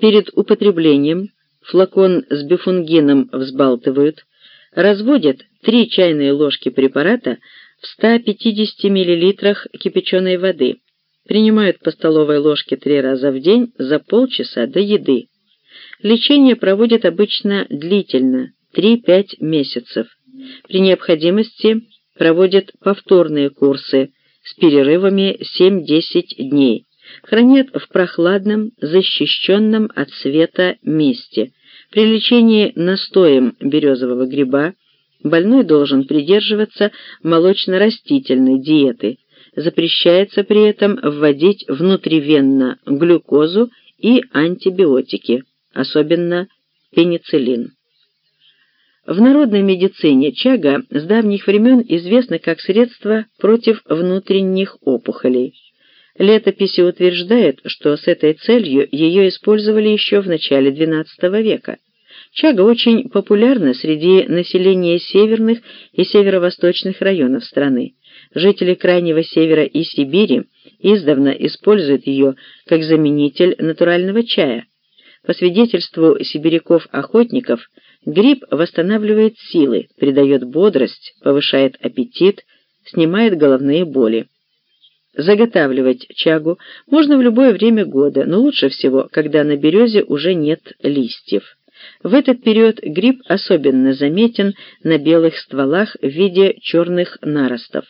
Перед употреблением флакон с бифунгином взбалтывают, разводят 3 чайные ложки препарата в 150 мл кипяченой воды, принимают по столовой ложке три раза в день за полчаса до еды. Лечение проводят обычно длительно, 3-5 месяцев. При необходимости проводят повторные курсы с перерывами 7-10 дней. Хранят в прохладном, защищенном от света месте. При лечении настоем березового гриба больной должен придерживаться молочно-растительной диеты. Запрещается при этом вводить внутривенно глюкозу и антибиотики, особенно пенициллин. В народной медицине чага с давних времен известна как средство против внутренних опухолей. Летописи утверждают, что с этой целью ее использовали еще в начале XII века. Чага очень популярна среди населения северных и северо-восточных районов страны. Жители Крайнего Севера и Сибири издавна используют ее как заменитель натурального чая. По свидетельству сибиряков-охотников, гриб восстанавливает силы, придает бодрость, повышает аппетит, снимает головные боли. Заготавливать чагу можно в любое время года, но лучше всего, когда на березе уже нет листьев. В этот период гриб особенно заметен на белых стволах в виде черных наростов.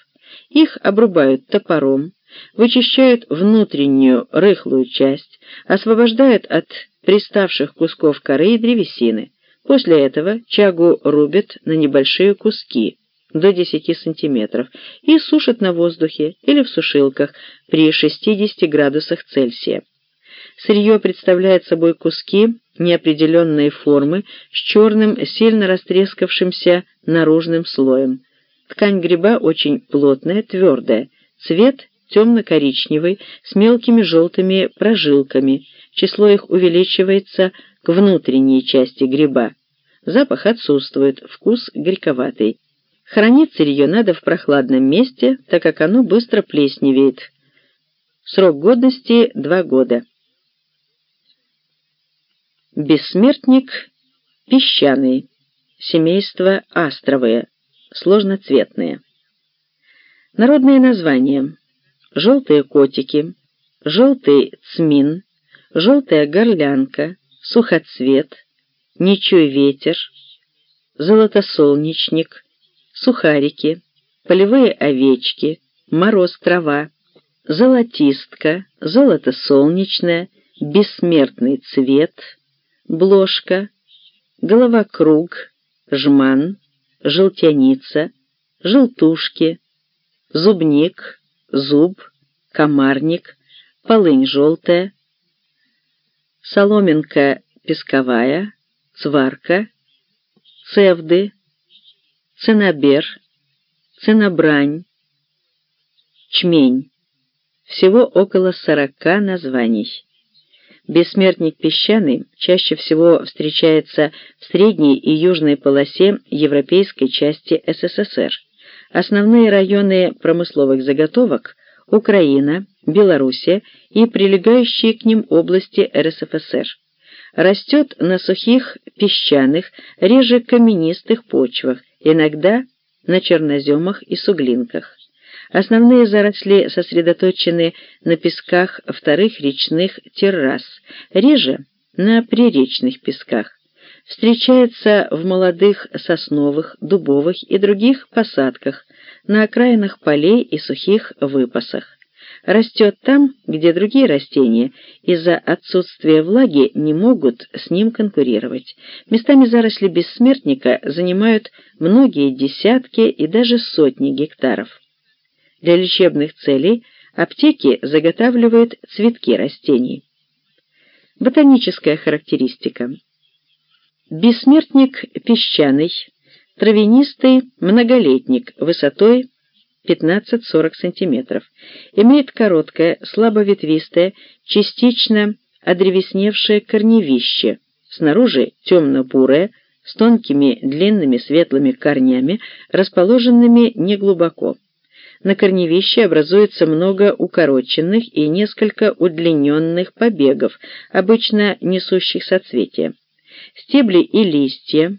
Их обрубают топором, вычищают внутреннюю рыхлую часть, освобождают от приставших кусков коры и древесины. После этого чагу рубят на небольшие куски, до 10 сантиметров, и сушат на воздухе или в сушилках при 60 градусах Цельсия. Сырье представляет собой куски неопределенной формы с черным, сильно растрескавшимся наружным слоем. Ткань гриба очень плотная, твердая, цвет темно-коричневый, с мелкими желтыми прожилками, число их увеличивается к внутренней части гриба. Запах отсутствует, вкус горьковатый. Хранить сырье надо в прохладном месте, так как оно быстро плесневеет. Срок годности – два года. Бессмертник песчаный, семейство астровые, сложноцветные. Народные названия. Желтые котики, желтый цмин, желтая горлянка, сухоцвет, ничуй ветер, золотосолнечник, сухарики, полевые овечки, мороз-трава, золотистка, золото солнечное, бессмертный цвет, бложка, головокруг, жман, желтяница, желтушки, зубник, зуб, комарник, полынь желтая, соломинка песковая, цварка, цевды, цинобер, цинобрань, чмень. Всего около сорока названий. Бессмертник песчаный чаще всего встречается в средней и южной полосе европейской части СССР. Основные районы промысловых заготовок – Украина, Белоруссия и прилегающие к ним области РСФСР. Растет на сухих, песчаных, реже каменистых почвах, иногда на черноземах и суглинках. Основные заросли сосредоточены на песках вторых речных террас, реже на приречных песках. Встречается в молодых сосновых, дубовых и других посадках, на окраинах полей и сухих выпасах. Растет там, где другие растения из-за отсутствия влаги не могут с ним конкурировать. Местами заросли бессмертника занимают многие десятки и даже сотни гектаров. Для лечебных целей аптеки заготавливают цветки растений. Ботаническая характеристика. Бессмертник песчаный, травянистый многолетник высотой 15-40 см. Имеет короткое, слабоветвистое, частично одревесневшее корневище, снаружи темно-бурое, с тонкими длинными светлыми корнями, расположенными неглубоко. на корневище образуется много укороченных и несколько удлиненных побегов, обычно несущих соцветия. Стебли и листья